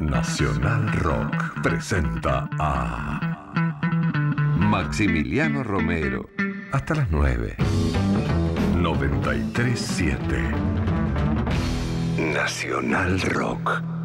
Nacional Rock presenta a Maximiliano Romero hasta las 9. 937 Nacional Rock.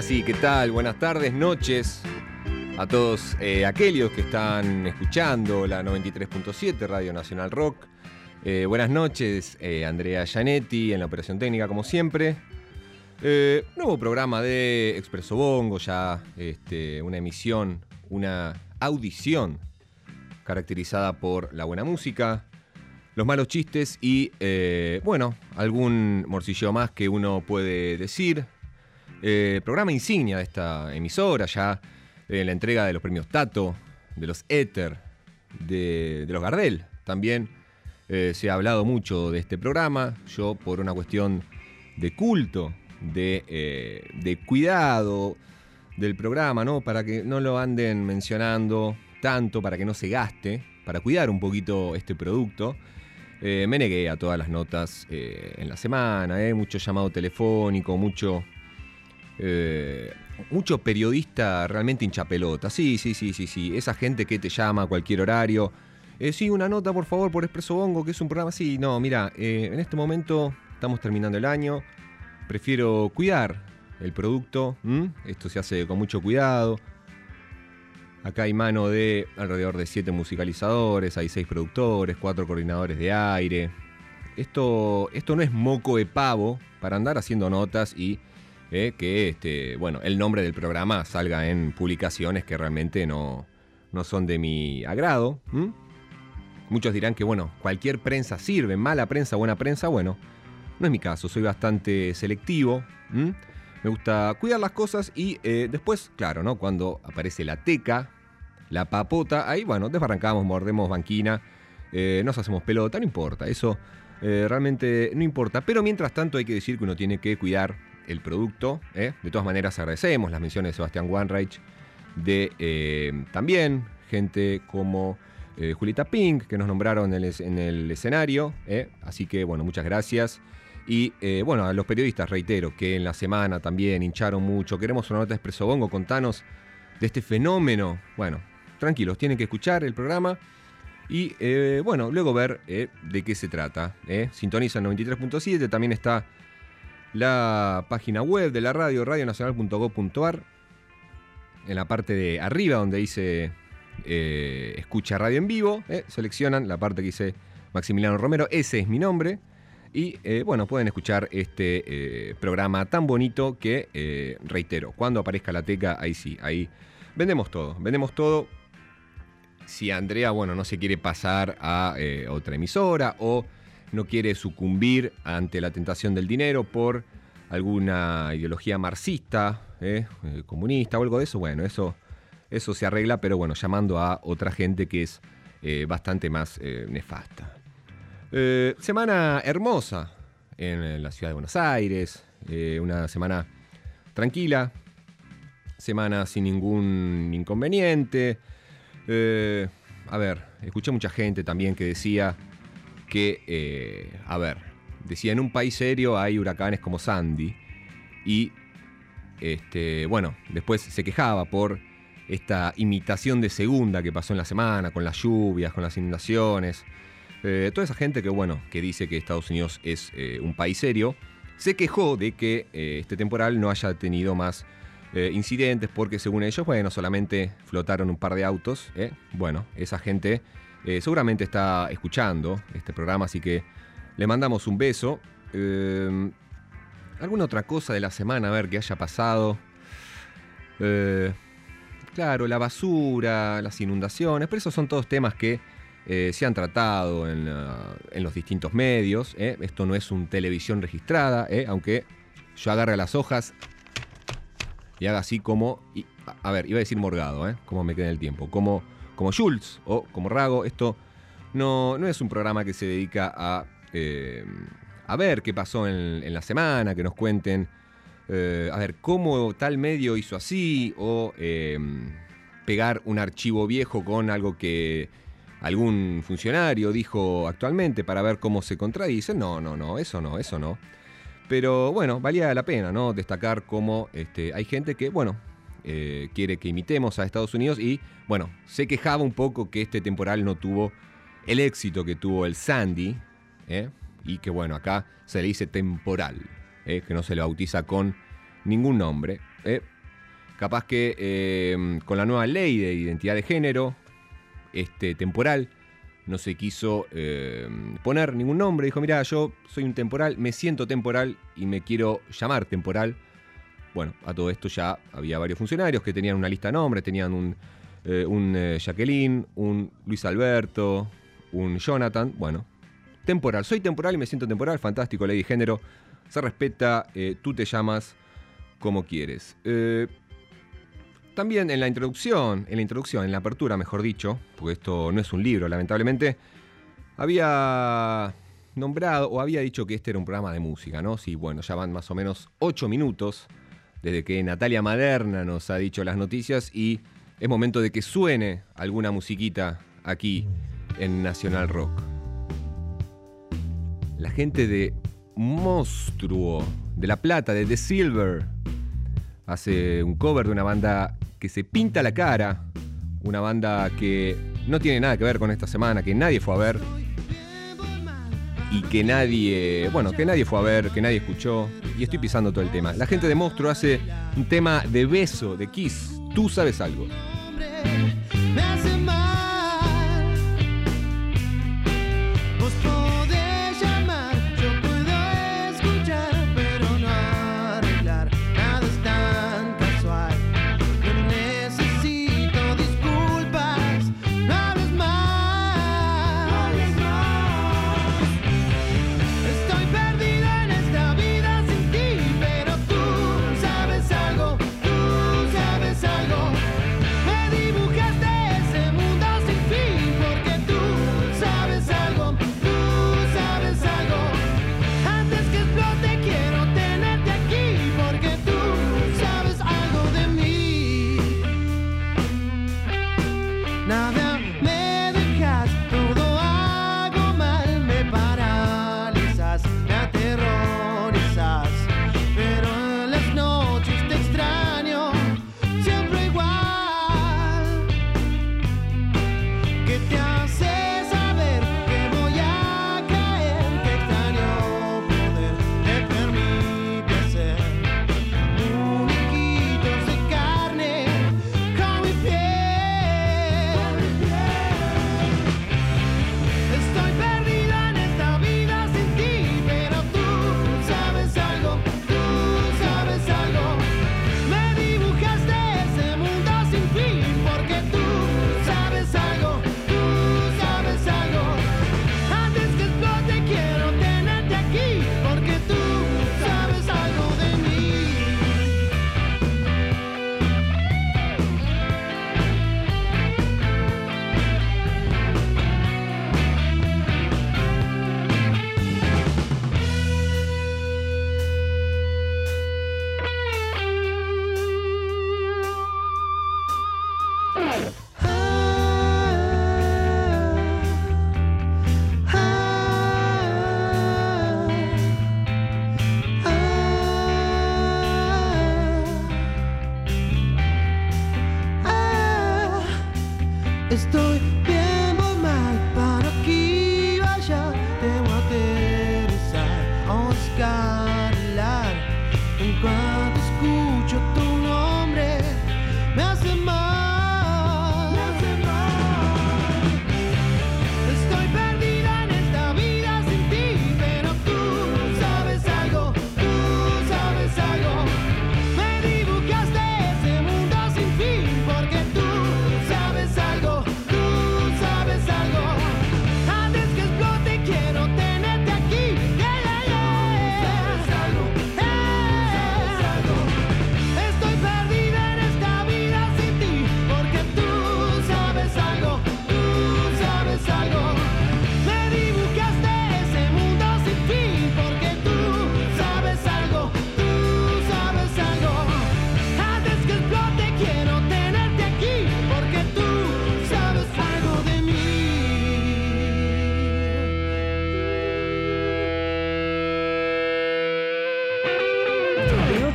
Ahora sí, ¿qué tal? Buenas tardes, noches a todos eh, aquellos que están escuchando la 93.7 Radio Nacional Rock. Eh, buenas noches, eh, Andrea Gianetti en la operación técnica, como siempre. nuevo programa de Expreso Bongo, ya este, una emisión, una audición caracterizada por la buena música, los malos chistes y, bueno, algún morcillo más que uno puede decir, eh, programa insignia de esta emisora, ya en la entrega de los premios Tato, de los Éter, de, los Gardel. También eh, se ha hablado mucho de este programa. Yo, por una cuestión de culto, de, eh, de cuidado del programa, ¿no? Para que no lo anden mencionando tanto, para que no se gaste, para cuidar un poquito este producto. me negué a todas las notas en la semana, mucho llamado telefónico, mucho eh, mucho periodista realmente hinchapelota. Sí, sí, sí, sí, sí. Esa gente que te llama a cualquier horario. Eh, sí, una nota por favor por Expreso Bongo, que es un programa. Sí, no, mira, eh, en este momento estamos terminando el año. Prefiero cuidar el producto. Esto se hace con mucho cuidado. Acá hay mano de alrededor de siete musicalizadores, hay seis productores, cuatro coordinadores de aire. Esto, esto no es moco de pavo para andar haciendo notas y eh, que este, bueno, el nombre del programa salga en publicaciones que realmente no, no son de mi agrado. Muchos dirán que bueno, cualquier prensa sirve, mala prensa, buena prensa, bueno, no es mi caso, soy bastante selectivo. Me gusta cuidar las cosas y eh, después, claro, ¿no? Cuando aparece la teca, la papota, ahí bueno, desbarrancamos, mordemos banquina, eh, nos hacemos pelota, no importa, eso realmente no importa. Pero mientras tanto hay que decir que uno tiene que cuidar el producto. ¿eh? De todas maneras agradecemos las menciones de Sebastián Wanreich, de eh, también gente como eh, Julita Pink, que nos nombraron en el, escenario. Así que bueno, muchas gracias. Y bueno, a los periodistas reitero que en la semana también hincharon mucho. Queremos una nota de Expreso Bongo, contanos de este fenómeno. Bueno, tranquilos, tienen que escuchar el programa. Y bueno, luego ver de qué se trata. Sintoniza 93.7, también está la página web de la radio, radionacional.gov.ar. En la parte de arriba, donde dice eh, Escucha Radio en Vivo, eh, seleccionan la parte que dice Maximiliano Romero, ese es mi nombre. Y eh, bueno, pueden escuchar este programa tan bonito que, reitero, cuando aparezca la teca, ahí sí, ahí vendemos todo, vendemos todo. Si Andrea, bueno, no se quiere pasar a otra emisora o no quiere sucumbir ante la tentación del dinero por alguna ideología marxista, ¿eh? Eh, comunista o algo de eso, bueno, eso, eso se arregla, pero bueno, llamando a otra gente que es eh, bastante más nefasta. semana hermosa en la ciudad de Buenos Aires, una semana tranquila, semana sin ningún inconveniente. a ver, escuché mucha gente también que decía que, eh, a ver, decía, en un país serio hay huracanes como Sandy y, este, bueno, después se quejaba por esta imitación de segunda que pasó en la semana, con las lluvias, con las inundaciones. Eh, toda esa gente que, bueno, que dice que Estados Unidos es eh, un país serio, se quejó de que este temporal no haya tenido más incidentes porque según ellos, bueno, solamente flotaron un par de autos. Bueno, esa gente seguramente está escuchando este programa, así que le mandamos un beso. ¿Alguna otra cosa de la semana, a ver, que haya pasado? claro, la basura, las inundaciones, pero esos son todos temas que eh, se han tratado en, los distintos medios. ¿eh? Esto no es un televisión registrada, ¿eh? aunque yo agarre las hojas y haga así como. a, ver, iba a decir Morgado, como me queda el tiempo. Como, como Schultz o como Rago. Esto no, no es un programa que se dedica a, a ver qué pasó en, la semana, que nos cuenten. a ver, cómo tal medio hizo así, o pegar un archivo viejo con algo que algún funcionario dijo actualmente para ver cómo se contradice. No, no, no, eso no, eso no. Pero bueno, valía la pena, ¿no? Destacar cómo este, hay gente que, bueno, eh, quiere que imitemos a Estados Unidos y, bueno, se quejaba un poco que este temporal no tuvo el éxito que tuvo el Sandy, ¿eh? y que, bueno, acá se le dice temporal, ¿eh? que no se le bautiza con ningún nombre. Capaz que con la nueva ley de identidad de género, este temporal. No se quiso eh, poner ningún nombre. Dijo, mira, yo soy un temporal, me siento temporal y me quiero llamar temporal. Bueno, a todo esto ya había varios funcionarios que tenían una lista de nombres. Tenían un, eh, un eh, Jacqueline, un Luis Alberto, un Jonathan. Bueno, temporal. Soy temporal y me siento temporal. Fantástico, ley de género. Se respeta, tú te llamas como quieres. También en la introducción, en la introducción, en la apertura, mejor dicho, porque esto no es un libro, lamentablemente, había nombrado o había dicho que este era un programa de música, ¿no? Sí, bueno, ya van más o menos ocho minutos desde que Natalia Maderna nos ha dicho las noticias y es momento de que suene alguna musiquita aquí en Nacional Rock. La gente de Monstruo, de La Plata, de The Silver, hace un cover de una banda que se pinta la cara, una banda que no tiene nada que ver con esta semana, que nadie fue a ver y que nadie, bueno, que nadie fue a ver, que nadie escuchó y estoy pisando todo el tema. La gente de Monstruo hace un tema de beso, de kiss. Tú sabes algo.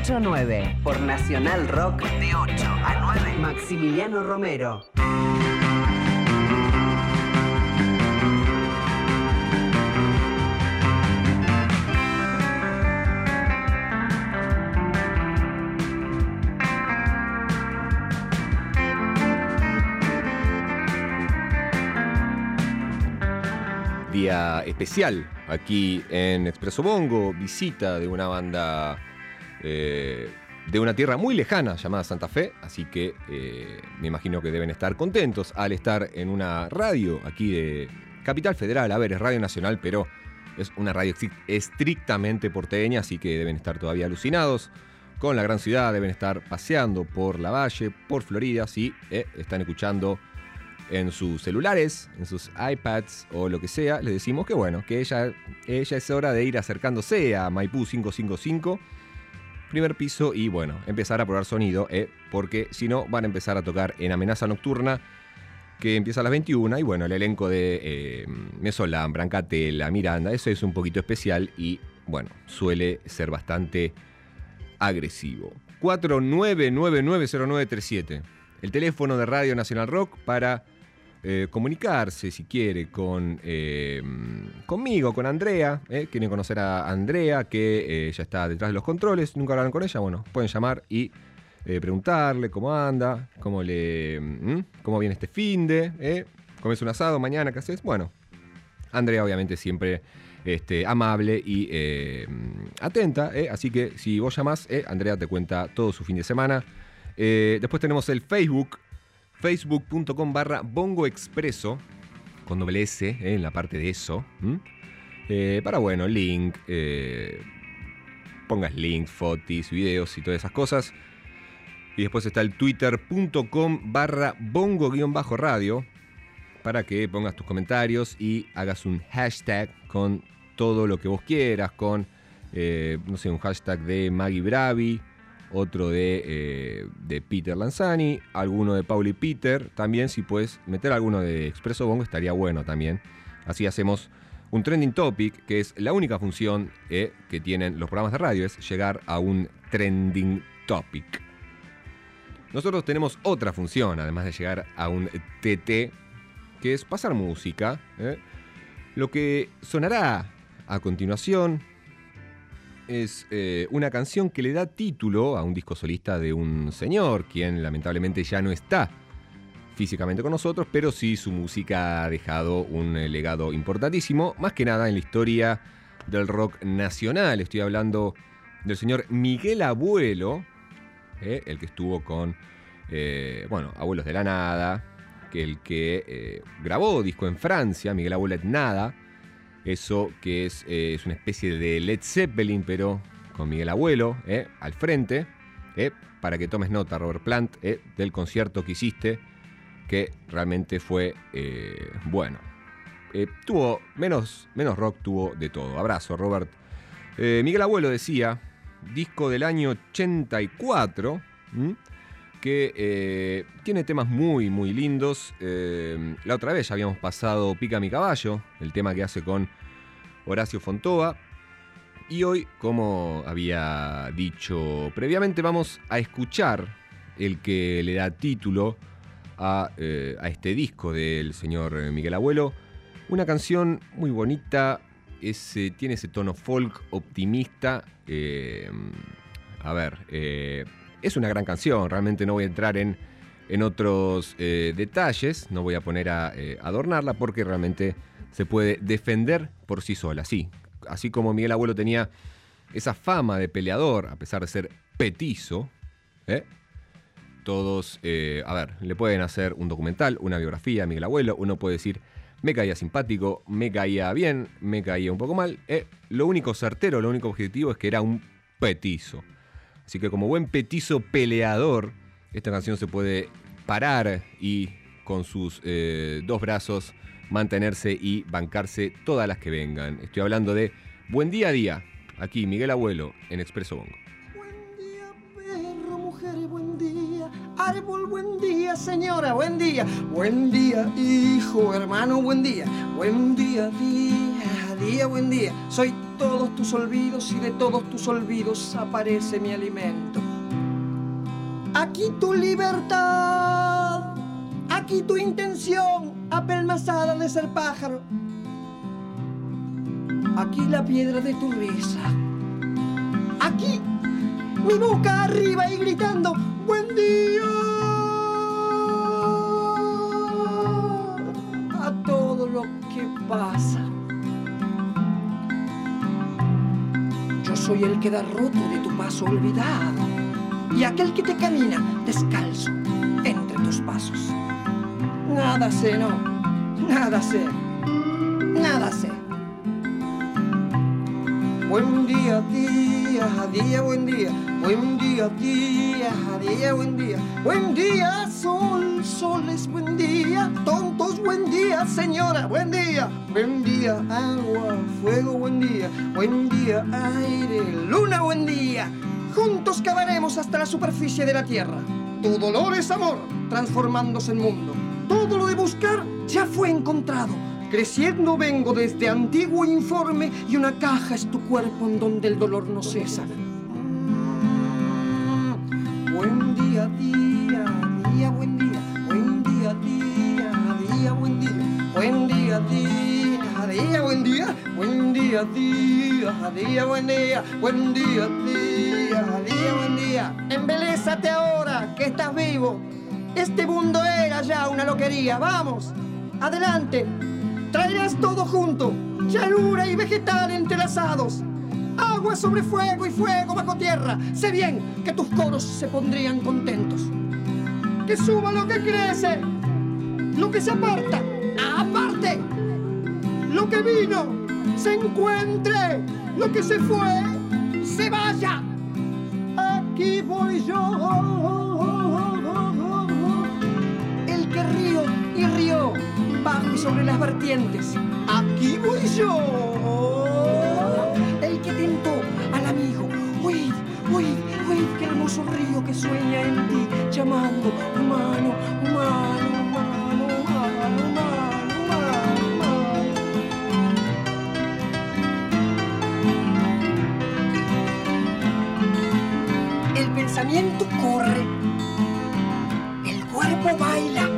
8 a 9. Por Nacional Rock de 8 a 9. Maximiliano Romero. Día especial aquí en Expreso Bongo, visita de una banda eh, de una tierra muy lejana llamada Santa Fe, así que eh, me imagino que deben estar contentos al estar en una radio aquí de Capital Federal, a ver, es Radio Nacional, pero es una radio estrictamente porteña, así que deben estar todavía alucinados con la gran ciudad, deben estar paseando por la valle, por Florida, sí, eh, están escuchando en sus celulares, en sus iPads o lo que sea, les decimos que bueno, que ella, ella es hora de ir acercándose a Maipú 555, primer piso, y bueno, empezar a probar sonido, eh, porque si no van a empezar a tocar en Amenaza Nocturna, que empieza a las 21, y bueno, el elenco de eh, Mesolán, Brancatela, Miranda, eso es un poquito especial y bueno, suele ser bastante agresivo. 49990937, el teléfono de Radio Nacional Rock para eh, comunicarse, si quiere, con eh, conmigo, con Andrea. Eh, quieren conocer a Andrea, que ya está detrás de los controles. Nunca hablaron con ella. Bueno, pueden llamar y preguntarle cómo anda, cómo le, cómo viene este fin de. ¿Comes un asado mañana? ¿Qué haces? Bueno, Andrea, obviamente, siempre. Este, amable y atenta, así que si vos llamás, Andrea te cuenta todo su fin de semana. después tenemos el Facebook facebook.com barra Bongo Expreso, con doble S eh, en la parte de eso. Eh, para, bueno, link, eh, pongas links, fotos, videos y todas esas cosas. Y después está el twitter.com barra bongo-radio para que pongas tus comentarios y hagas un hashtag con todo lo que vos quieras, con, no sé, un hashtag de Maggie Bravi, otro eh, de, Peter Lanzani, alguno de Pauli Peter. También si puedes meter alguno de Expreso Bongo estaría bueno también. Así hacemos un trending topic, que es la única función eh, que tienen los programas de radio, es llegar a un trending topic. Nosotros tenemos otra función, además de llegar a un TT, que es pasar música. Eh. Lo que sonará a continuación es eh, una canción que le da título a un disco solista de un señor, quien lamentablemente ya no está físicamente con nosotros, pero sí su música ha dejado un eh, legado importantísimo, más que nada en la historia del rock nacional. Estoy hablando del señor Miguel Abuelo, eh, el que estuvo con, bueno, Abuelos de la Nada, que el que grabó disco en Francia, Miguel Abuelo Nada, eso que es, eh, es una especie de Led Zeppelin, pero con Miguel Abuelo eh, al frente, eh, para que tomes nota, Robert Plant, del concierto que hiciste, que realmente fue bueno. tuvo menos, menos rock, tuvo de todo. Abrazo, Robert. Miguel Abuelo decía, disco del año 84, que tiene temas muy, muy lindos. la otra vez ya habíamos pasado Pica mi caballo, el tema que hace con Horacio Fontova. Y hoy, como había dicho previamente, vamos a escuchar el que le da título a, eh, este disco del señor Miguel Abuelo. Una canción muy bonita, tiene ese tono folk optimista. Eh, a ver, eh, es una gran canción, realmente no voy a entrar en, en otros detalles, no voy a poner a adornarla porque realmente se puede defender por sí sola. Sí, así como Miguel Abuelo tenía esa fama de peleador, a pesar de ser petizo, ¿eh? todos, eh, a ver, le pueden hacer un documental, una biografía a Miguel Abuelo, uno puede decir, me caía simpático, me caía bien, me caía un poco mal. ¿eh? Lo único certero, lo único objetivo es que era un petizo. Así que como buen petizo peleador, esta canción se puede parar y con sus dos brazos mantenerse y bancarse todas las que vengan. Estoy hablando de Buen Día a Día, aquí Miguel Abuelo en Expreso Bongo. Buen día, perro, mujer, buen día, árbol, buen día, señora, buen día, buen día, hijo, hermano, buen día, buen día, día, día, buen día. Soy todos tus olvidos y de todos tus olvidos aparece mi alimento. Aquí tu libertad, aquí tu intención apelmazada de ser pájaro. Aquí la piedra de tu risa. Aquí mi boca arriba y gritando, buen día. A todo lo que pasa. Soy el que da roto de tu paso olvidado y aquel que te camina descalzo entre tus pasos. Nada sé, no, nada sé, nada sé. Buen día, día, día, buen día. Buen día, día, día, buen día. Buen día, sol, sol es buen día. Tontos, buen día, señora, buen día. Buen día, agua, fuego, buen día. Buen día, aire, luna, buen día. Juntos cavaremos hasta la superficie de la tierra. Tu dolor es amor, transformándose en mundo. Todo lo de buscar ya fue encontrado. Creciendo vengo desde antiguo informe y una caja es tu cuerpo en donde el dolor no cesa. Día, día, buen día. Buen día, día, día, buen día. Buen día, día, día, buen día. Embelésate ahora que estás vivo. Este mundo era ya una loquería. Vamos, adelante. Traerás todo junto. Llanura y vegetal entrelazados. Agua sobre fuego y fuego bajo tierra. Sé bien que tus coros se pondrían contentos. Que suba lo que crece, lo que se aparta, aparte. Lo que vino, se encuentre. Lo que se fue, se vaya. Aquí voy yo. El que río y río, bajo y sobre las vertientes. Aquí voy yo. El que tentó al amigo. Oíd, oíd, oíd, qué hermoso río que sueña en ti, llamando humano, humano, El pensamiento corre, el cuerpo baila,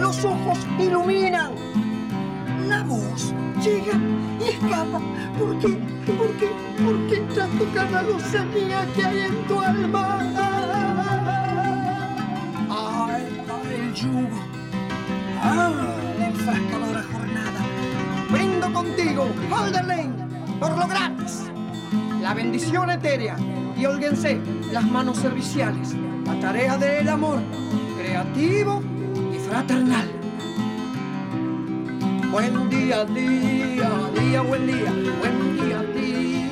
los ojos iluminan, la voz llega y escapa. ¿Por qué? ¿Por qué? ¿Por qué tanto cada lozanía que hay en tu alma? ¡Ay, el yugo! ¡Ah, la enfrascadora jornada! Brindo contigo, Holderlane, por lo gratis. La bendición etérea y holguense las manos serviciales. La tarea del amor, creativo y fraternal. Buen día, día, día, buen día. Buen día, día,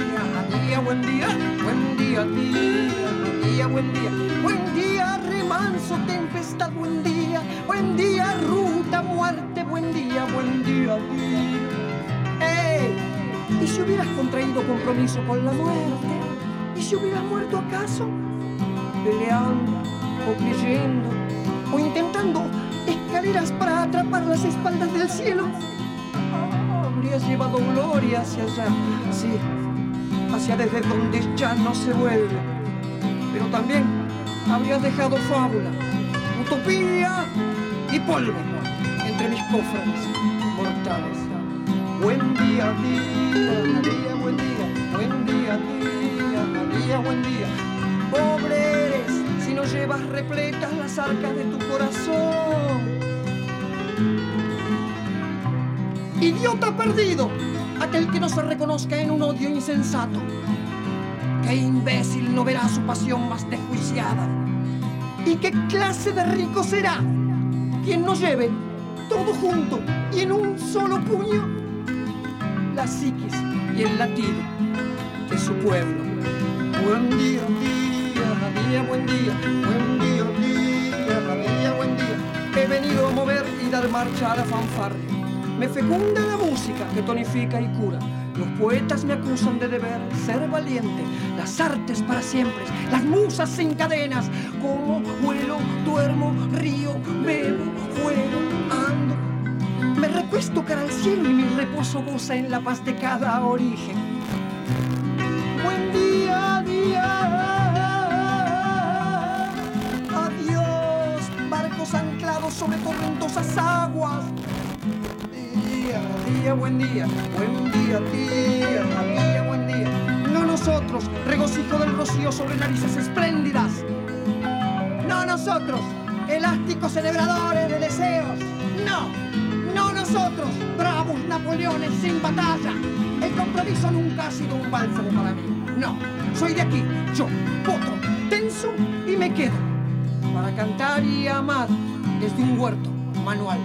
día, buen día. Buen día, día, día, buen día. Buen día, remanso, tempestad, buen día. Buen día, ruta, muerte, buen día, buen día, día. ¡Ey! ¿Y si hubieras contraído compromiso con la muerte? ¿Y si hubieras muerto acaso? Peleando, o creyendo, o intentando escaleras para atrapar las espaldas del cielo. Habrías llevado gloria hacia allá, sí, hacia desde donde ya no se vuelve. Pero también habrías dejado fábula, utopía y polvo entre mis cofres mortales. Buen día, día, día, buen día, buen día. Pobre eres si no llevas repletas las arcas de tu corazón. Idiota perdido, aquel que no se reconozca en un odio insensato. Qué imbécil no verá su pasión más desjuiciada. ¿Y qué clase de rico será quien no lleve todo junto y en un solo puño la psiquis y el latido de su pueblo? Buen día, día, día, buen día, buen día, día, día, buen día. He venido a mover y dar marcha a la fanfarria. Me fecunda la música que tonifica y cura. Los poetas me acusan de deber ser valiente. Las artes para siempre, las musas sin cadenas. Como vuelo, duermo, río, bebo, juego, ando. Me recuesto cara al cielo y mi reposo goza en la paz de cada origen. Sobre torrentosas aguas. Día, día, buen día, buen día, día, día, buen día. No nosotros, regocijo del rocío sobre narices espléndidas. No nosotros, elásticos celebradores de deseos. No, no nosotros, bravos Napoleones sin batalla. El compromiso nunca ha sido un bálsamo para mí. No, soy de aquí, yo, potro, tenso y me quedo para cantar y amar desde un huerto manual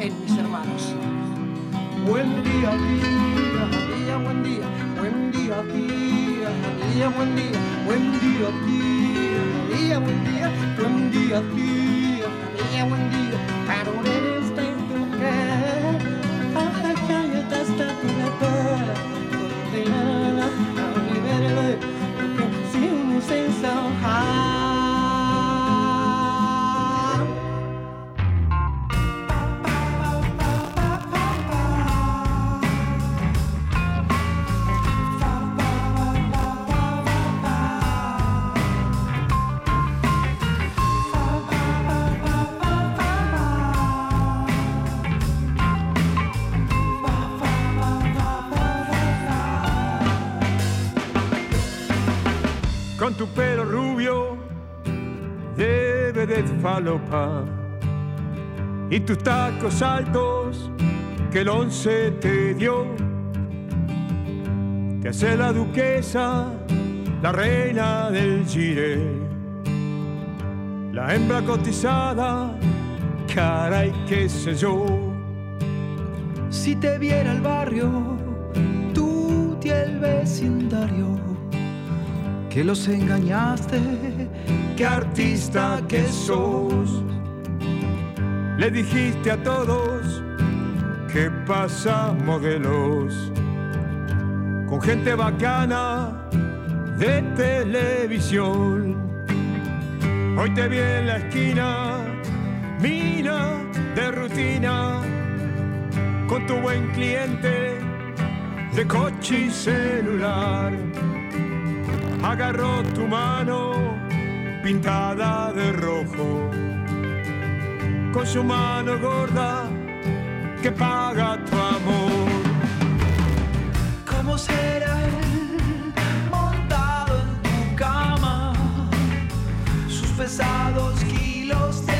en mis hermanos. Buen día, día, día, buen día, buen día, día, día, buen día, buen día, día, día, buen día, buen día, día, día, buen día. Y tus tacos altos que el once te dio. Te hace la duquesa, la reina del gire, la hembra cotizada, caray, qué sé yo. Si te viera el barrio, tú y el vecindario, que los engañaste, qué artista que sos. Le dijiste a todos que pasa modelos con gente bacana de televisión. Hoy te vi en la esquina, mina de rutina, con tu buen cliente de coche y celular. Agarró tu mano pintada de rojo, con su mano gorda que paga tu amor. ¿Cómo será él montado en tu cama? Sus pesados kilos tendrás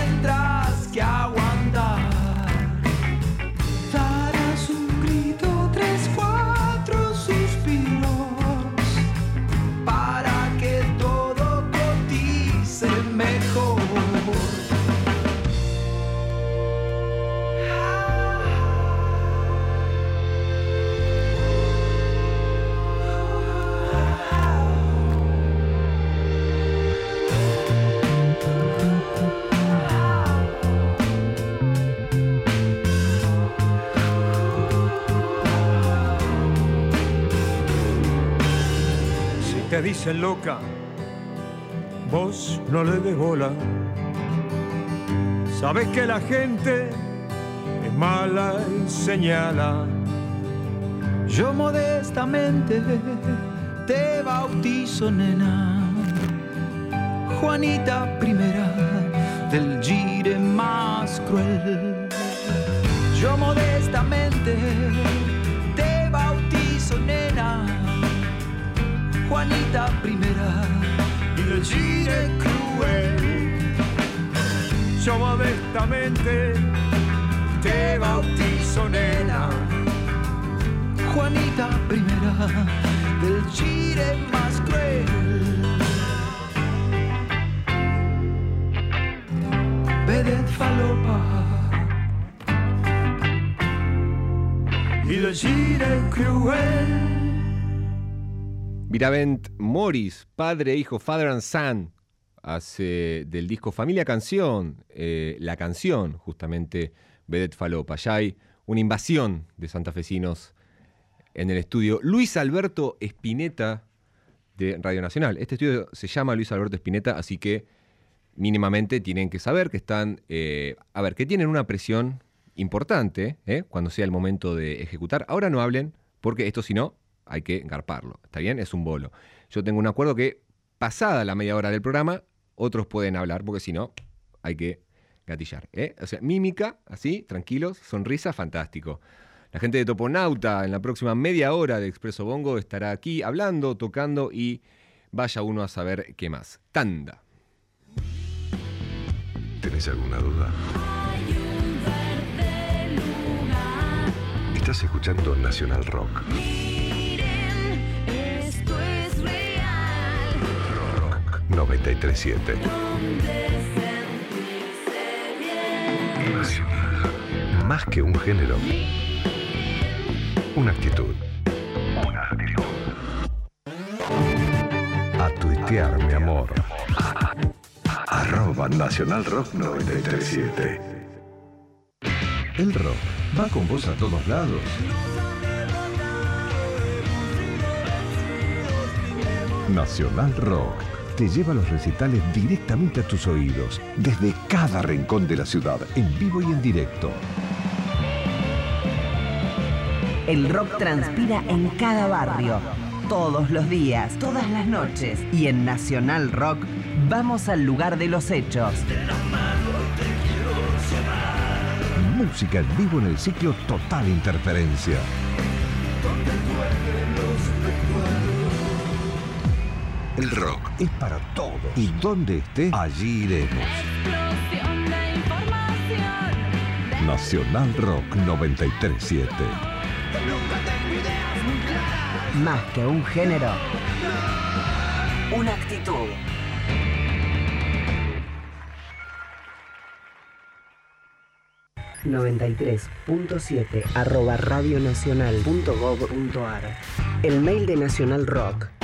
dicen loca, vos no le des bola. Sabes que la gente es mala y señala. Yo modestamente te bautizo, nena. Juanita primera del gire más cruel. Yo modestamente te bautizo, nena. Juanita primera y del gire cruel. Yo modestamente te bautizo, nena. Juanita primera del gire más cruel. Vedette falopa. Y del gire cruel. Viravent Morris, padre hijo, Father and Son, hace del disco Familia Canción, eh, la canción, justamente, Vedette Falopa. Ya hay una invasión de santafesinos en el estudio. Luis Alberto Espineta de Radio Nacional. Este estudio se llama Luis Alberto Espineta, así que mínimamente tienen que saber que están, eh, a ver, que tienen una presión importante ¿eh? cuando sea el momento de ejecutar. Ahora no hablen, porque esto si no, hay que garparlo. ¿Está bien? Es un bolo. Yo tengo un acuerdo que pasada la media hora del programa, otros pueden hablar, porque si no, hay que gatillar. ¿eh? O sea, mímica, así, tranquilos, sonrisa, fantástico. La gente de Toponauta en la próxima media hora de Expreso Bongo estará aquí hablando, tocando y vaya uno a saber qué más. Tanda. ¿Tenés alguna duda? Estás escuchando Nacional Rock. 937. Donde sentirse bien. Nacional. Más que un género. Una actitud. Una actitud. A tuitear, mi amor. Arroba Nacional Rock 937. El rock va con vos a todos lados. Nacional Rock te lleva los recitales directamente a tus oídos, desde cada rincón de la ciudad, en vivo y en directo. El rock transpira en cada barrio, todos los días, todas las noches. Y en Nacional Rock vamos al lugar de los hechos. Música en vivo en el ciclo Total Interferencia. El rock es para todos. Y donde esté, allí iremos. Explosión de información. Nacional Rock 937. Más que un género, una actitud. ...93.7 arroba radionacional.gov.ar El mail de Nacional Rock.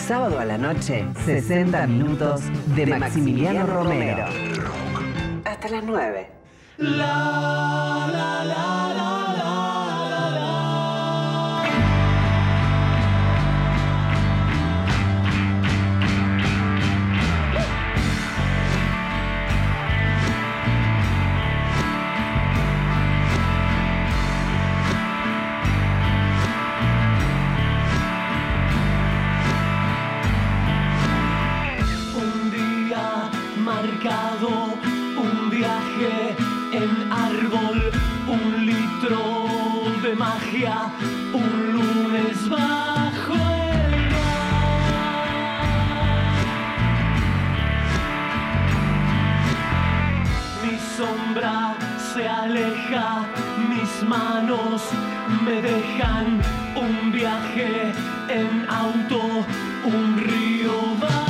sábado a la noche, 60 minutos de Maximiliano Romero. Hasta las 9. Un sombra se aleja, mis manos me dejan un viaje en auto, un río bajo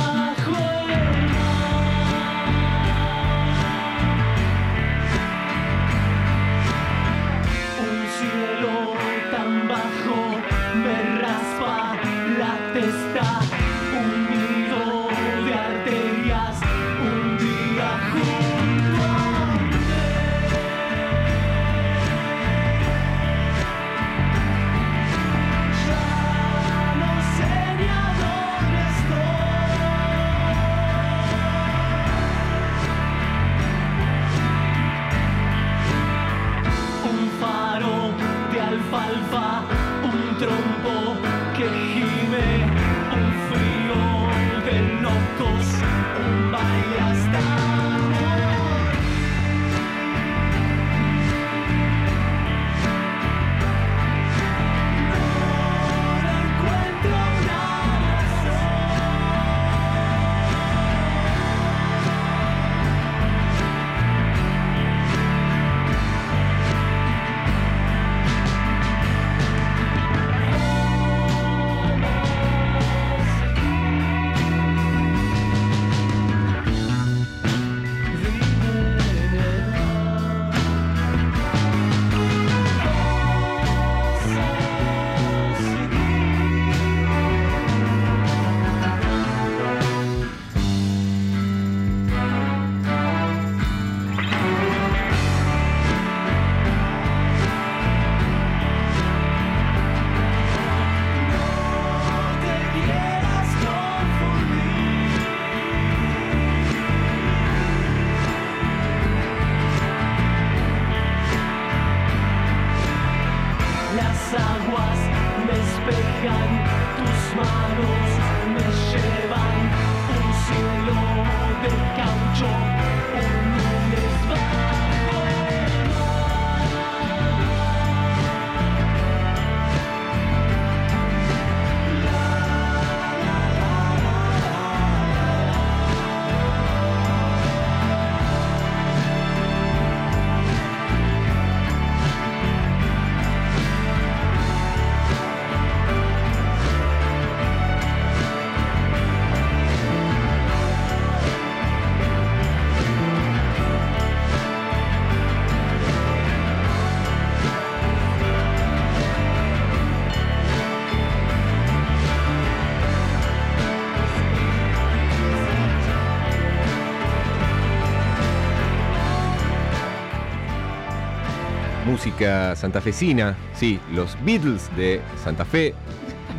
Música santafesina, sí, los Beatles de Santa Fe,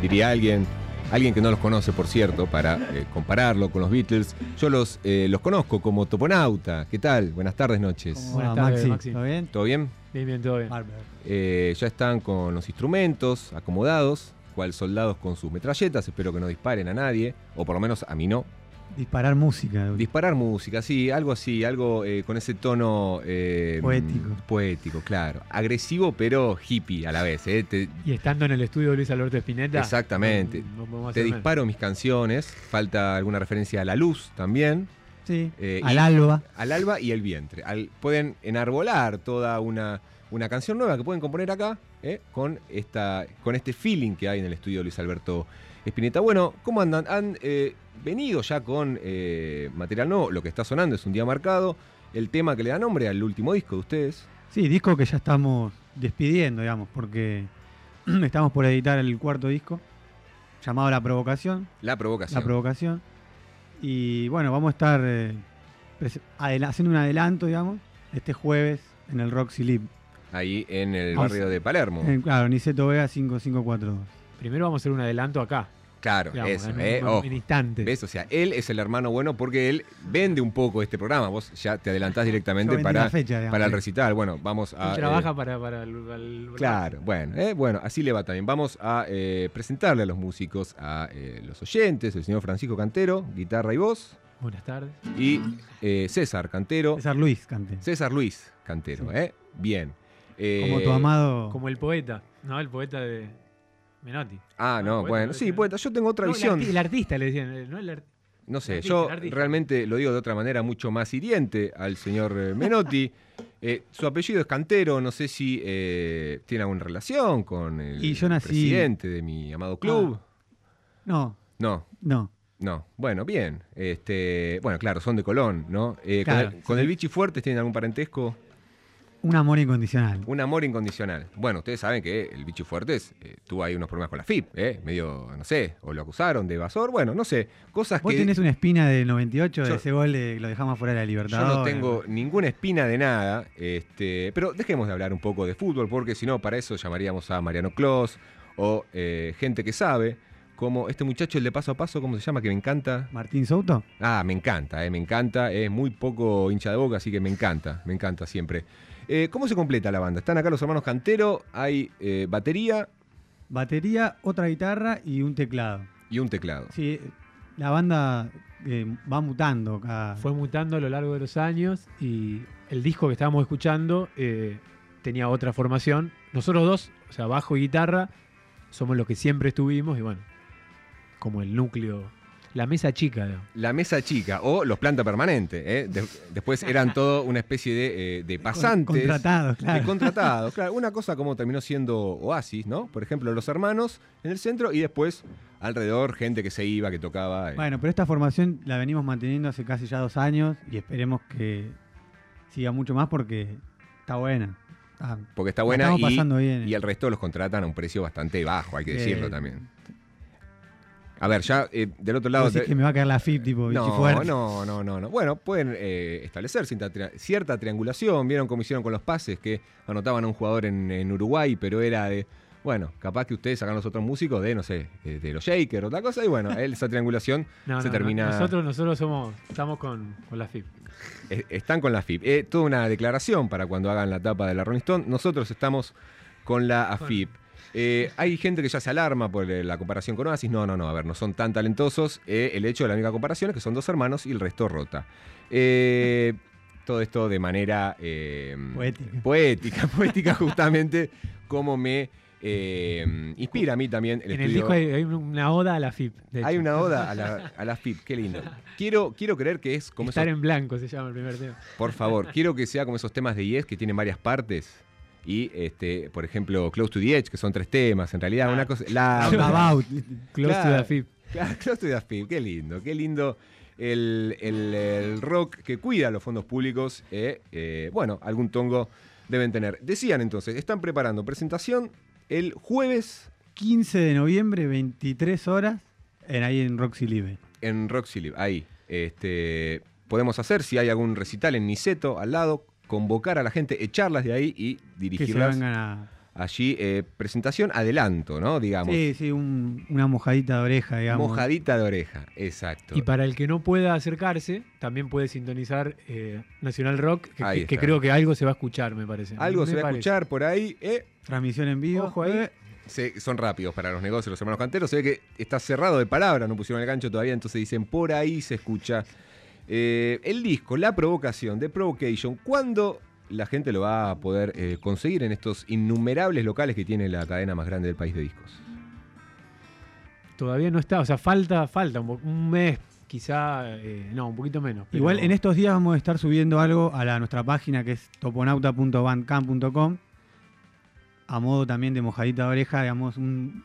diría alguien. Alguien que no los conoce, por cierto, para eh, compararlo con los Beatles. Yo los, eh, los conozco como toponauta. ¿Qué tal? Buenas tardes, noches. Buenas tardes, Maxi. Maxi. ¿Todo bien? ¿Todo bien? Bien, bien, todo bien. Eh, ya están con los instrumentos acomodados, cual soldados con sus metralletas. Espero que no disparen a nadie, o por lo menos a mí no. Disparar música. Disparar música, sí, algo así, algo eh, con ese tono eh, Poético. mm, Poético, claro. Agresivo, pero hippie a la vez. eh. Te- Y estando en el estudio de Luis Alberto Spinetta. Exactamente. no- no podemos te disparo mis canciones. Falta alguna referencia a la luz también. Sí. Al y- alba. Al alba y el vientre. Al- pueden enarbolar toda una, una canción nueva que pueden componer acá con, esta, con este feeling que hay en el estudio de Luis Alberto Spinetta. Bueno, ¿cómo andan? Han eh, venido ya con eh, material nuevo. Lo que está sonando es un día marcado. El tema que le da nombre al último disco de ustedes. Sí, disco que ya estamos despidiendo, digamos, porque estamos por editar el cuarto disco, llamado La Provocación. La provocación. La Provocación. Y bueno, vamos a estar eh, haciendo un adelanto, digamos, este jueves en el Roxy Lib. Ahí en el barrio de Palermo. En, claro, Niceto Vega 5542. Primero vamos a hacer un adelanto acá. Claro, digamos, eso. en, eh, en instantes. ¿Ves? O sea, él es el hermano bueno porque él vende un poco este programa. Vos ya te adelantás directamente para, la fecha, digamos. para el recital. Bueno, vamos Él a. eh, trabaja para, para el, el- Claro, bueno, eh, bueno, así le va también. Vamos a eh, presentarle a los músicos, a eh, los oyentes, el señor Francisco Cantero, guitarra y voz, Buenas tardes. y eh, César Cantero, César Luis Cante. César Luis Cantero, Sí. ¿eh? Bien. Eh, Como tu amado. Como el poeta, ¿no? El poeta de Menotti. Ah, no, poeta, bueno, sí, poeta, yo tengo otra No, el, visión. arti- el artista le decían, ¿no? El art- No sé, artista, yo artista. realmente lo digo de otra manera mucho más hiriente al señor eh, Menotti. Eh, su apellido es Cantero, no sé si eh, tiene alguna relación con el Y yo nací- presidente de mi amado club. No, No, no. no. Bueno, bien. Este, bueno, claro, son de Colón, ¿no? Eh, Claro, con el, con el Vichy Fuertes tienen algún parentesco, Un amor incondicional. un amor incondicional. Bueno, ustedes saben que el Vichy Fuertes eh, tuvo ahí unos problemas con la FIP, ¿eh? Medio, no sé, o lo acusaron de evasor, bueno, no sé, cosas Vos que... tenés una espina del 98 de Yo- ese gol de- lo dejamos fuera de la Yo libertad. no tengo ninguna espina de nada, este, pero dejemos de hablar un poco de fútbol, porque si no, para eso llamaríamos a Mariano Clos o eh, gente que sabe, como este muchacho, el de paso a paso, ¿cómo se llama? Que me encanta. Martín Souto. Ah, me encanta, eh, me encanta, es muy poco hincha de boca, así que me encanta, me encanta siempre. Eh, ¿Cómo se completa la banda? Están acá los hermanos Cantero, hay eh, batería Batería, otra guitarra y un teclado. y un teclado. Sí, la banda eh, va mutando cada. Fue mutando a lo largo de los años y el disco que estábamos escuchando eh, tenía otra formación. Nosotros dos, o sea, bajo y guitarra, somos los que siempre estuvimos y bueno, como el núcleo, la mesa chica. digamos. La mesa chica o los planta permanente. ¿eh? De- después eran todo una especie de, eh, de pasantes. Contratados, claro. De contratados, claro. Una cosa como terminó siendo Oasis, ¿no? Por ejemplo, los hermanos en el centro y después alrededor gente que se iba, que tocaba. eh. Bueno, pero esta formación la venimos manteniendo hace casi ya dos años y esperemos que siga mucho más porque está buena. Ah, porque está buena y, pasando bien. y el resto los contratan a un precio bastante bajo, hay que Eh, decirlo también. A ver, ya eh, del otro lado... Te- que me va a caer la FIP tipo No, no, no, no, no. Bueno, pueden eh, establecer cierta, tri- cierta triangulación. Vieron cómo hicieron con los pases que anotaban a un jugador en, en Uruguay, pero era de. Bueno, capaz que ustedes sacan los otros músicos de, no sé, eh, de los Shakers, otra cosa, y bueno, esa triangulación No, se no, termina. Nosotros, nosotros somos, estamos con, con la FIP. Eh, están con la FIP. Toda una declaración para cuando hagan la tapa de la Rolling Stone. Nosotros estamos con la AFIP. Eh, hay gente que ya se alarma por la comparación con Oasis. No, no, no, a ver, no son tan talentosos. Eh, el hecho de la única comparación es que son dos hermanos y el resto rota. Eh, todo esto de manera Poética. poética, poética justamente, como me eh, inspira a mí también el En el disco hay, hay una oda a la FIP. Hay una oda a la, a la FIP, qué lindo. Quiero, quiero creer que es como Estar esos- en blanco se llama el primer tema. Por favor, quiero que sea como esos temas de Yes que tienen varias partes. Y, este, por ejemplo, Close to the Edge, que son tres temas. En realidad, una cosa. La, Roundabout. Close to the FIP. Claro, Close to the FIP, qué lindo, qué lindo. El, el- el rock que cuida los fondos públicos. eh, eh, bueno, algún tongo deben tener. Decían entonces, están preparando presentación el jueves 15 de noviembre, 23 horas, en, ahí en Roxy Live. en Roxy Live, ahí. Este, podemos hacer, si hay algún recital en Niceto al lado, convocar a la gente, echarlas de ahí y Que se dirigirlas a... allí. eh, presentación, adelanto, ¿no? Digamos. Sí, sí, un- una mojadita de oreja, digamos. Mojadita de oreja, exacto. Y para el que no pueda acercarse, también puede sintonizar eh, Nacional Rock, que, creo que algo se va a escuchar, me parece. Algo Me se va a escuchar por ahí. eh, Transmisión en vivo. Ojo ahí. Se- son rápidos para los negocios, los hermanos canteros. Se ve que está cerrado de palabra, no pusieron el gancho todavía, entonces dicen por ahí se escucha. Eh, el disco, La Provocación, de Provocation, ¿cuándo la gente lo va a poder eh, conseguir en estos innumerables locales que tiene la cadena más grande del país de discos? Todavía no está, o sea, falta, falta un, mes, quizá, eh, no, un poquito menos. pero- Igual en estos días vamos a estar subiendo algo a la, nuestra página que es toponauta.bandcamp.com a modo también de mojadita de oreja, digamos, un-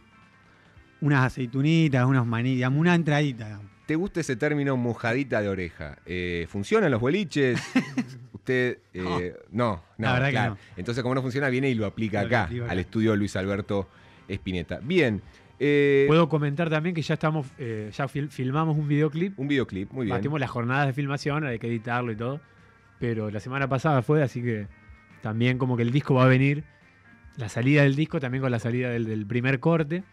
unas aceitunitas, unos maní, digamos, una entradita. digamos. ¿Te gusta ese término mojadita de oreja? Eh, ¿Funcionan los boliches? Usted. eh, no, no, que claro. no. Entonces, como no funciona, viene y lo aplica acá, al estudio Luis Alberto Espineta. Bien. eh, Puedo comentar también que ya estamos, ya fil- filmamos un videoclip, un videoclip, muy bien. batimos las jornadas de filmación, hay que editarlo y todo, pero la semana pasada fue, así que también como que el disco va a venir, la salida del disco también con la salida del, del primer corte.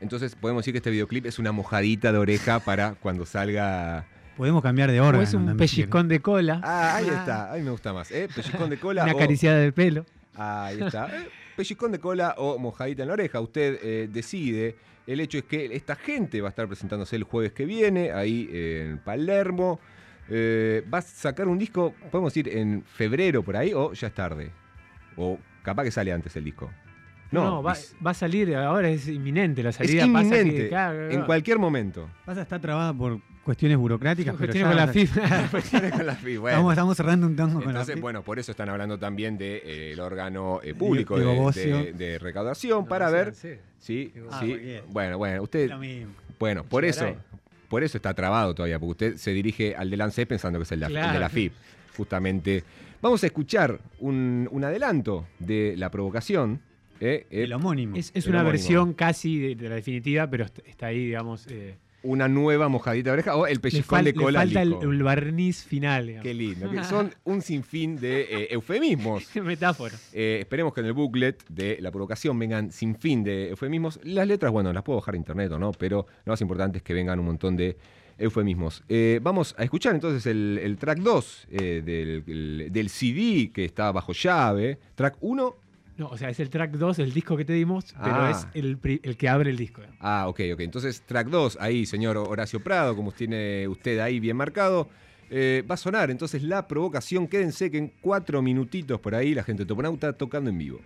Entonces, podemos decir que este videoclip es una mojadita de oreja para cuando salga. Podemos cambiar de O órgano. es un pellizcón de cola, Ah, ahí está. Ahí me gusta más. ¿eh? Pellizcón de cola. una o- acariciada del pelo. Ahí está. Eh, Pellizcón de cola o mojadita en la oreja. Usted eh, decide. El hecho es que esta gente va a estar presentándose el jueves que viene, ahí en Palermo. Eh, va a sacar un disco, podemos decir, en febrero por ahí, o ya es tarde. O capaz que sale antes el disco. No, va, es, va a salir, ahora es inminente la es salida. pasa que, inminente. claro, en cualquier momento. Pasa está trabada por cuestiones burocráticas, pero Cuestiones ya- con la FIFA. Cuestiones con la FI, bueno. Estamos, estamos cerrando un tango con la Entonces, FIFA. bueno, por eso están hablando también del órgano eh, público De- recaudación para ver. Sí. Sí, Ah, sí. Bueno, bueno, usted. Bueno, por eso, por eso está trabado todavía, porque usted se dirige al del ANSES pensando que es el de, la- el de Claro. la FIP, justamente. Vamos a escuchar un, un adelanto de la provocación. ¿Eh? Eh, El homónimo. Es, es El una homónimo. versión casi de, de la definitiva, pero est- está ahí, digamos. eh, una nueva mojadita de oreja o el le, pellizcón fal- de le cola. al falta el, barniz final, digamos. Qué lindo. que son un sinfín de eh, eufemismos. Metáfora. Eh, esperemos que en el booklet de la provocación vengan sin fin de eufemismos. Las letras, bueno, las puedo bajar a internet o no, pero lo más importante es que vengan un montón de eufemismos. Eh, vamos a escuchar entonces el, el track 2 eh, del, el- del CD que está bajo llave. Track 1. No, o sea, es el track 2, el disco que te dimos, pero Ah. es el, pri- el que abre el disco. Ah, ok, ok. Entonces, track 2, ahí, señor Horacio Prado, como tiene usted ahí bien marcado. eh, va a sonar entonces la provocación. Quédense que en cuatro minutitos por ahí la gente de Toponauta tocando en vivo.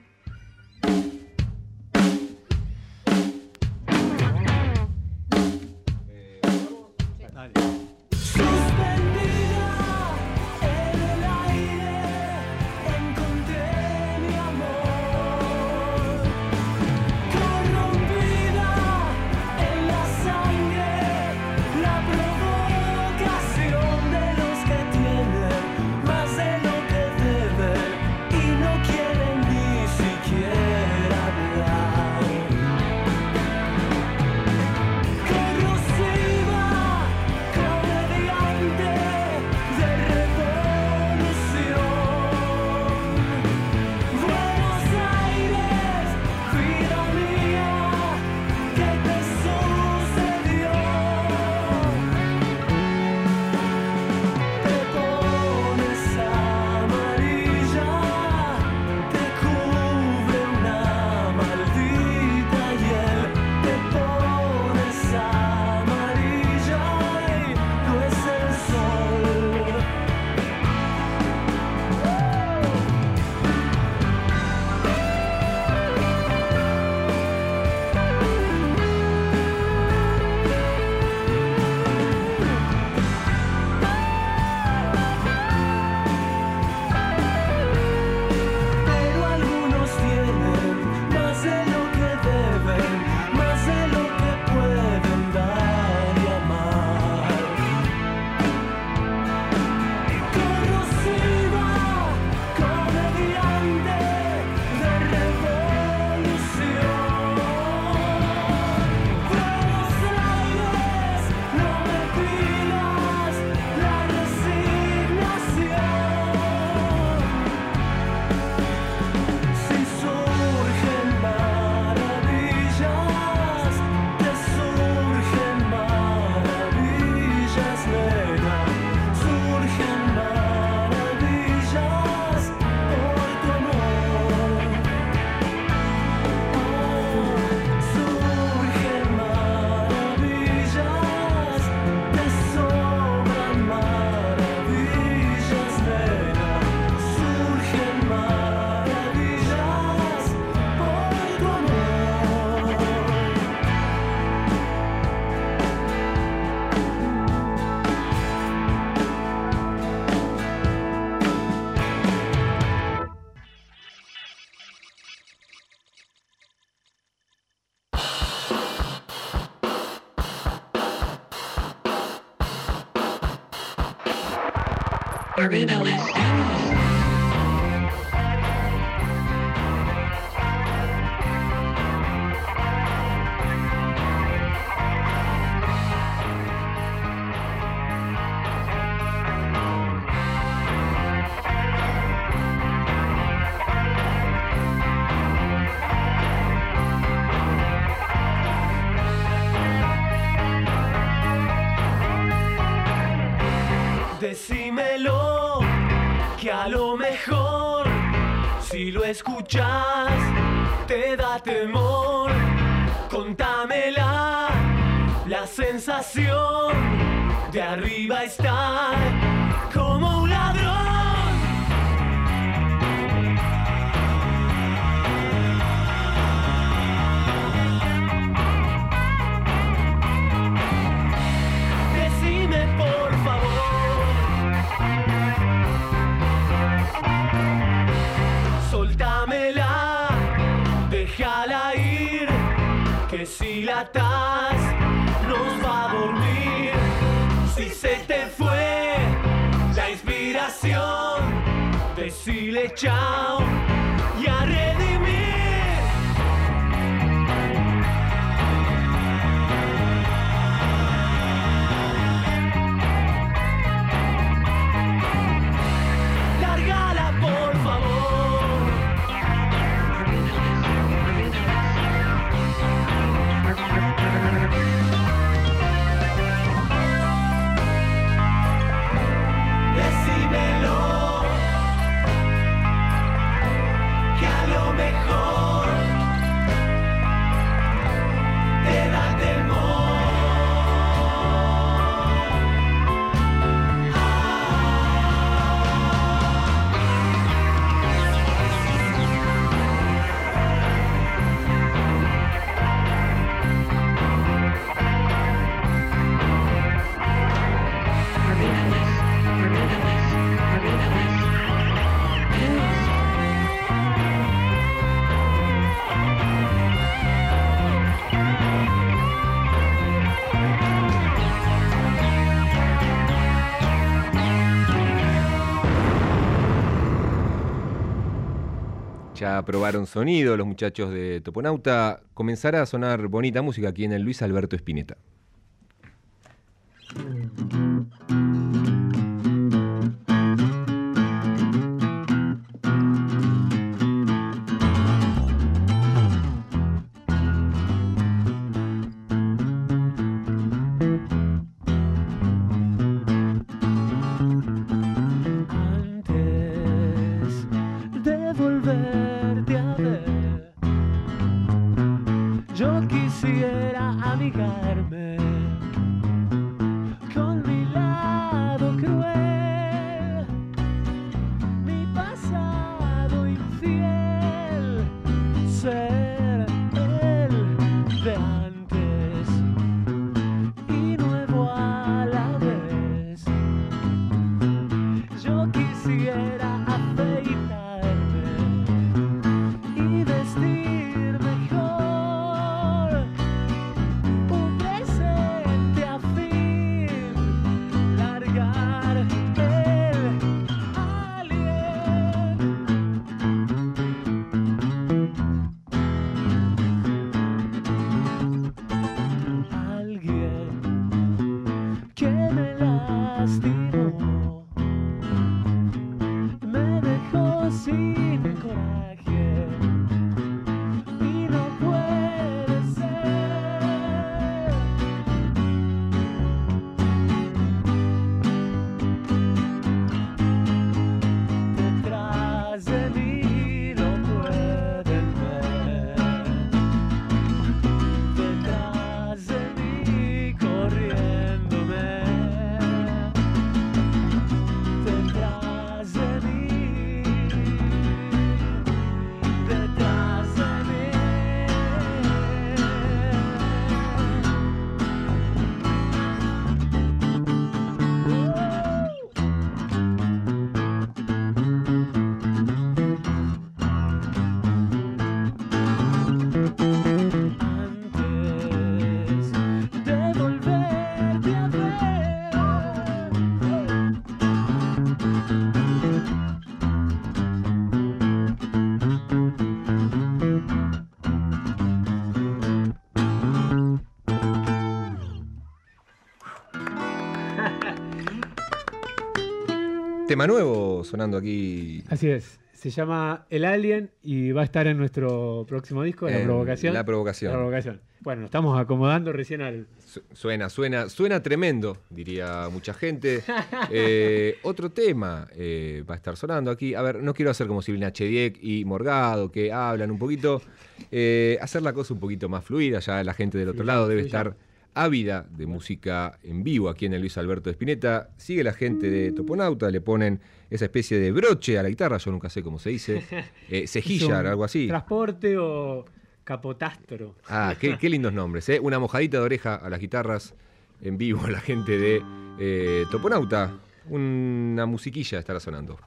nos va a dormir si se te fue la inspiración. Decile chao. Ya probaron sonido los muchachos de Toponauta. Comenzará a sonar bonita música aquí en el Luis Alberto Espineta. Tema nuevo sonando aquí. Así es. Se llama El Alien y va a estar en nuestro próximo disco, La En Provocación. La Provocación. La Provocación. Bueno, nos estamos acomodando recién al. Su- Suena, suena, suena tremendo, diría mucha gente. Eh, otro tema eh, va a estar sonando aquí. A ver, no quiero hacer como Silvina Chediek y Morgado, que hablan un poquito. eh, hacer la cosa un poquito más fluida. Ya la gente del otro lado debe estar ávida de música en vivo aquí en el Luis Alberto de Spinetta. Sigue la gente de Toponauta, le ponen esa especie de broche a la guitarra, yo nunca sé cómo se dice. Eh, cejilla, ¿Es un algo así. Transporte o capotástro. Ah, qué, qué lindos nombres, ¿eh? Una mojadita de oreja a las guitarras en vivo, la gente de eh, Toponauta. Una musiquilla estará sonando.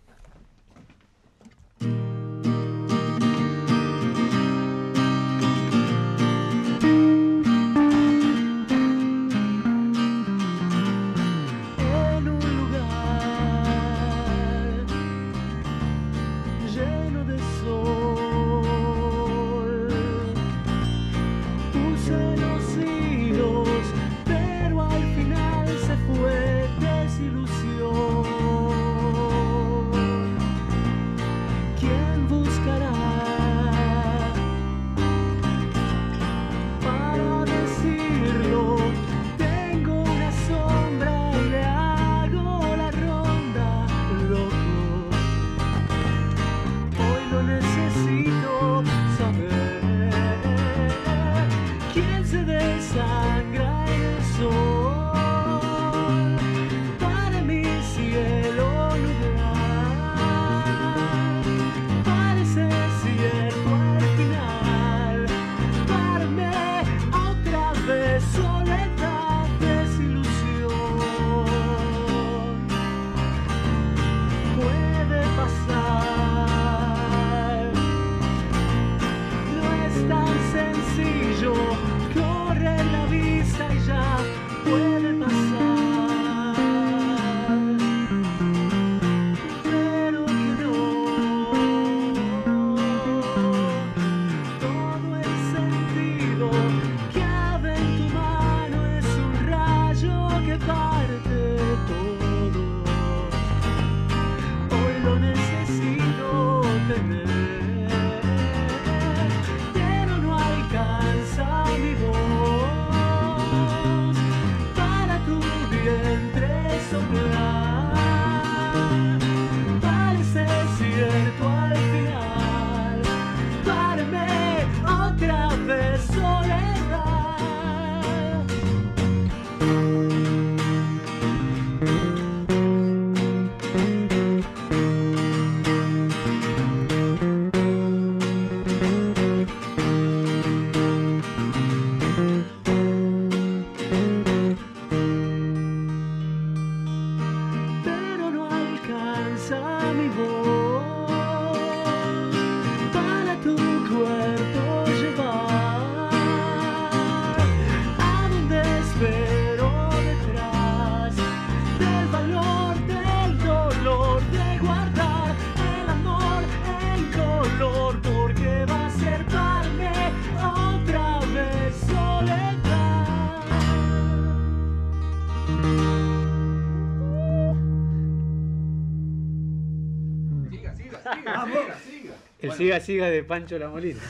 Siga Siga de Pancho La Molina.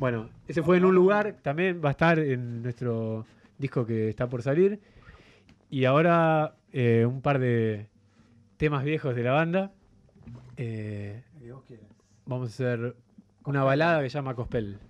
Bueno, ese fue en un lugar, también va a estar en nuestro disco que está por salir. Y ahora eh, un par de temas viejos de la banda. Eh, vamos a hacer una balada que se llama Cospel.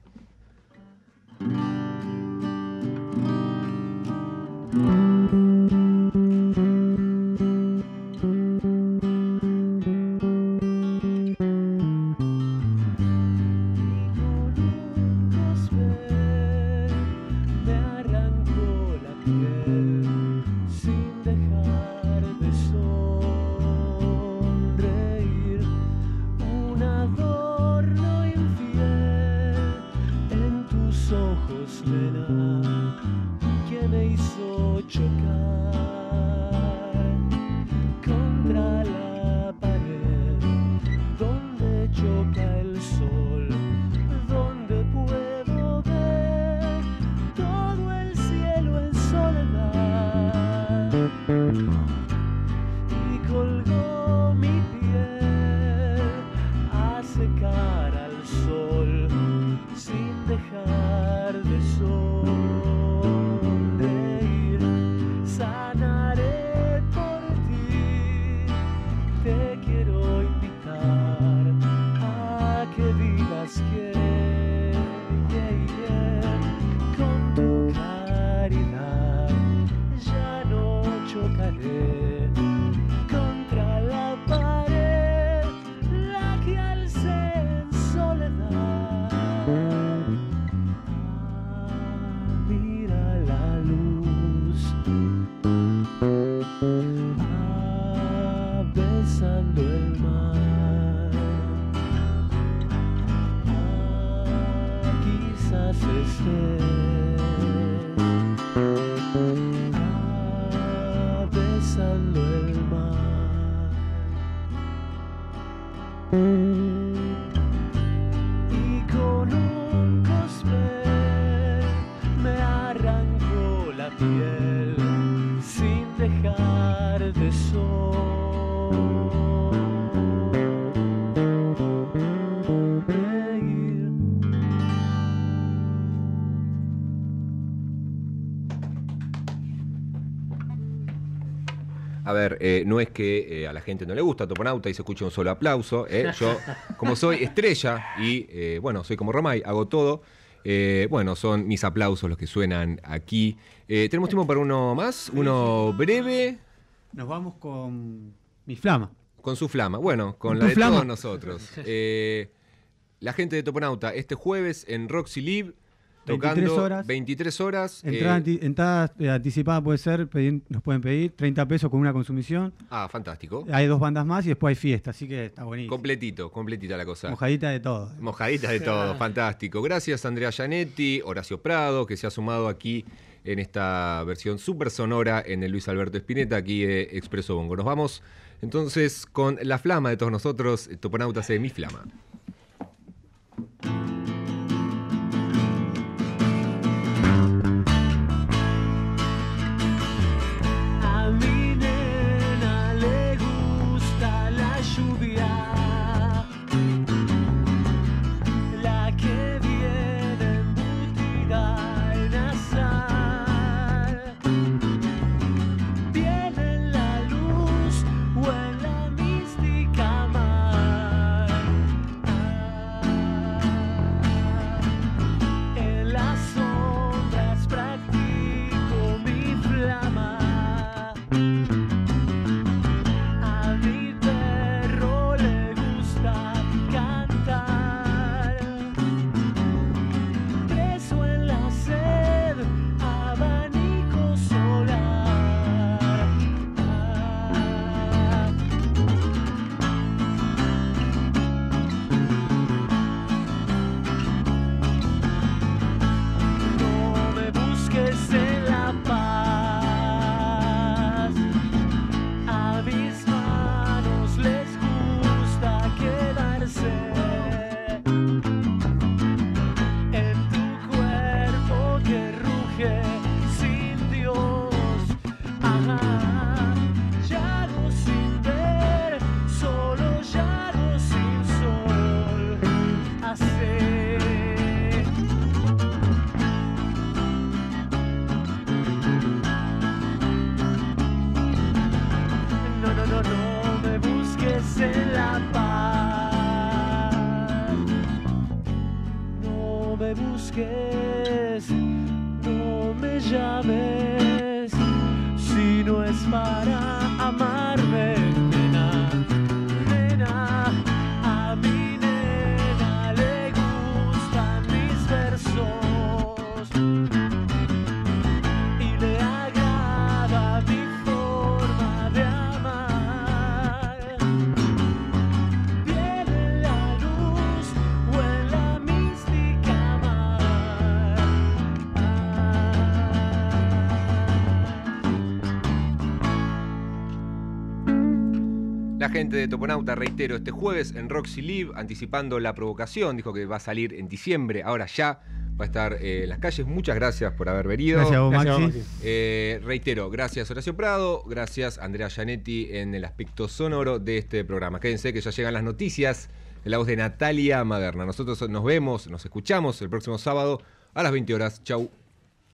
Eh, no es que eh, a la gente no le gusta Toponauta y se escucha un solo aplauso. eh. Yo, como soy estrella y, eh, bueno, soy como Romay, hago todo. eh, bueno, son mis aplausos los que suenan aquí. Eh, ¿Tenemos tiempo para uno más? Uno breve, Nos vamos con mi flama. con su flama. Bueno, con ¿Con la de flama? todos nosotros. Eh, la gente de Toponauta, este jueves en Roxy Live, 23 tocando horas. 23 horas. eh, Entrada, anti- entrada eh, anticipada puede ser, pedir- nos pueden pedir 30 pesos con una consumición. ah, fantástico. Hay dos bandas más y después hay fiesta, así que está bonito. Completito, completita la cosa. Mojadita de todo. Mojadita de todo, fantástico. Gracias Andrea Gianetti, Horacio Prado, que se ha sumado aquí en esta versión súper sonora en el Luis Alberto Espineta, aquí de Expreso Bongo. Nos vamos entonces con la flama de todos nosotros, Toponautas de Mi Flama. Gente de Toponauta, reitero, este jueves en Roxy Live, anticipando la provocación, dijo que va a salir en diciembre, ahora ya va a estar eh, en las calles. Muchas gracias por haber venido. Gracias a vos, Gracias a Maxi. vos, Maxi. Eh, reitero, gracias Horacio Prado, gracias Andrea Gianetti en el aspecto sonoro de este programa. Quédense que ya llegan las noticias en la voz de Natalia Maderna. Nosotros nos vemos, nos escuchamos el próximo sábado a las 20 horas. Chau.